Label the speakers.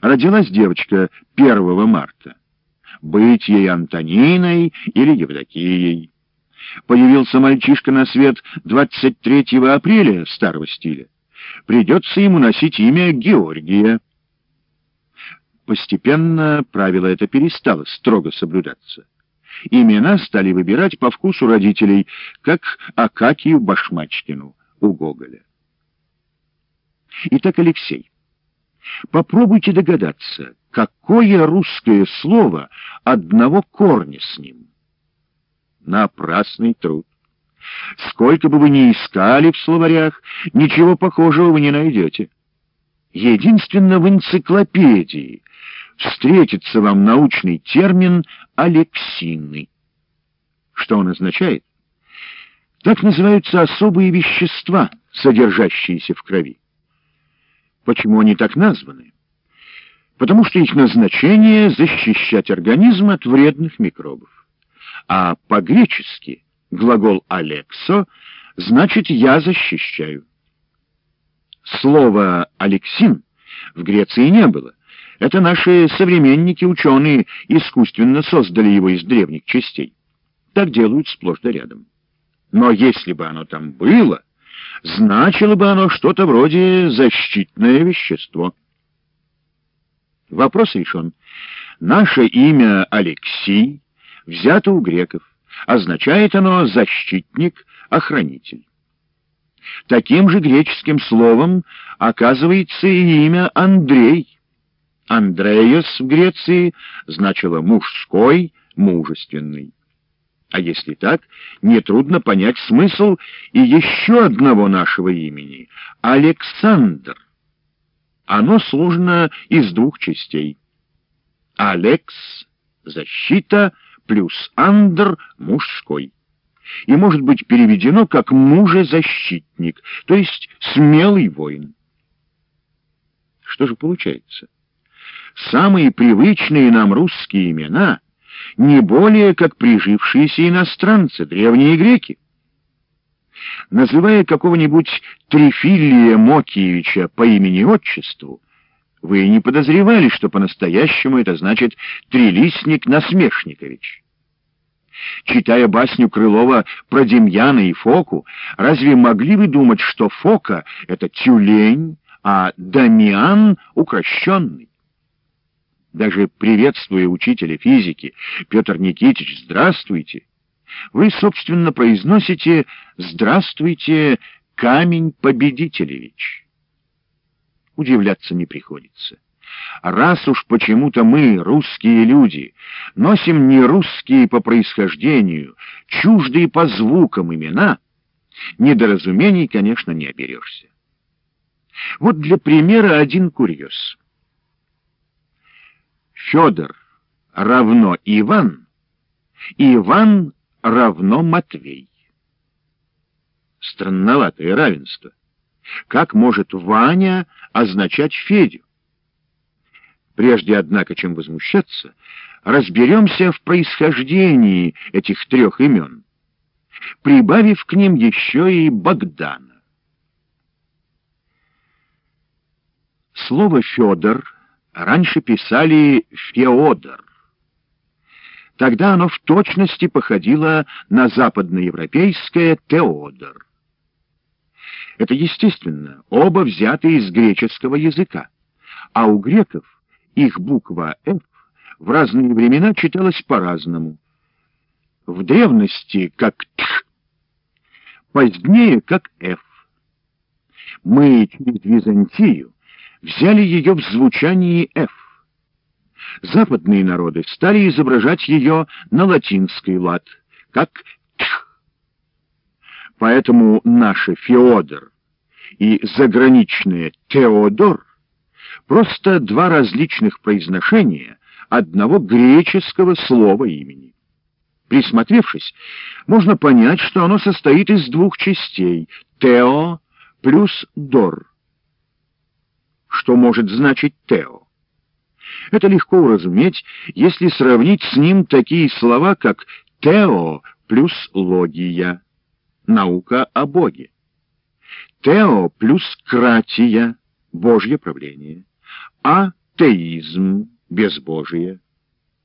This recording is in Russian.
Speaker 1: Родилась девочка 1 марта. Быть ей Антониной или Евдокией. Появился мальчишка на свет 23 апреля старого стиля. Придется ему носить имя Георгия. Постепенно правило это перестало строго соблюдаться. Имена стали выбирать по вкусу родителей, как Акакию Башмачкину у Гоголя. Итак, Алексей, попробуйте догадаться, какое русское слово одного корня с ним. Напрасный труд. Сколько бы вы ни искали в словарях, ничего похожего вы не найдете. Единственно в энциклопедии встретится вам научный термин «алексины». Что он означает? Так называются особые вещества, содержащиеся в крови. Почему они так названы? Потому что их назначение — защищать организм от вредных микробов. А по-гречески глагол «алексо» значит «я защищаю». Слова «алексин» в Греции не было. Это наши современники-ученые искусственно создали его из древних частей. Так делают сплошь да рядом. Но если бы оно там было, значило бы оно что-то вроде защитное вещество. Вопрос решен. Наше имя Алексей взято у греков. Означает оно «защитник», «охранитель». Таким же греческим словом оказывается и имя Андрей. Андреас в Греции значило «мужской», «мужественный». А если так, нетрудно понять смысл и еще одного нашего имени — Александр. Оно сложено из двух частей. Алекс — защита, плюс андр — мужской. И может быть переведено как мужезащитник, то есть смелый воин. Что же получается? Самые привычные нам русские имена — не более как прижившиеся иностранцы, древние греки. Называя какого-нибудь Трифилия Мокиевича по имени-отчеству, вы не подозревали, что по-настоящему это значит Трилистник Насмешникович. Читая басню Крылова про Демьяна и Фоку, разве могли вы думать, что Фока — это тюлень, а Дамиан — укращенный? Даже приветствуя учителя физики, Петр Никитич, здравствуйте, вы, собственно, произносите «Здравствуйте, камень победителевич». Удивляться не приходится. Раз уж почему-то мы, русские люди, носим не русские по происхождению, чуждые по звукам имена, недоразумений, конечно, не оберешься. Вот для примера один курьез. Федор равно Иван, Иван равно Матвей. Странноватое равенство. Как может Ваня означать Федю? Прежде, однако, чем возмущаться, разберемся в происхождении этих трех имен, прибавив к ним еще и Богдана. Слово «Федор» раньше писали «Феодор». Тогда оно в точности походило на западноевропейское «Теодор». Это естественно, оба взяты из греческого языка, а у греков их буква «Ф» в разные времена читалась по-разному. В древности как «Т», позднее как «Ф». Мы через Византию взяли ее в звучании «Ф». Западные народы стали изображать ее на латинский лад, как «Тх». Поэтому наше «Феодор» и заграничное «Теодор» просто два различных произношения одного греческого слова имени. Присмотревшись, можно понять, что оно состоит из двух частей — «тео» плюс «дор» что может значить Тео. Это легко уразуметь, если сравнить с ним такие слова, как «тео» плюс «логия» — наука о Боге, «тео» плюс «кратия» — Божье правление, а теизм, безбожие.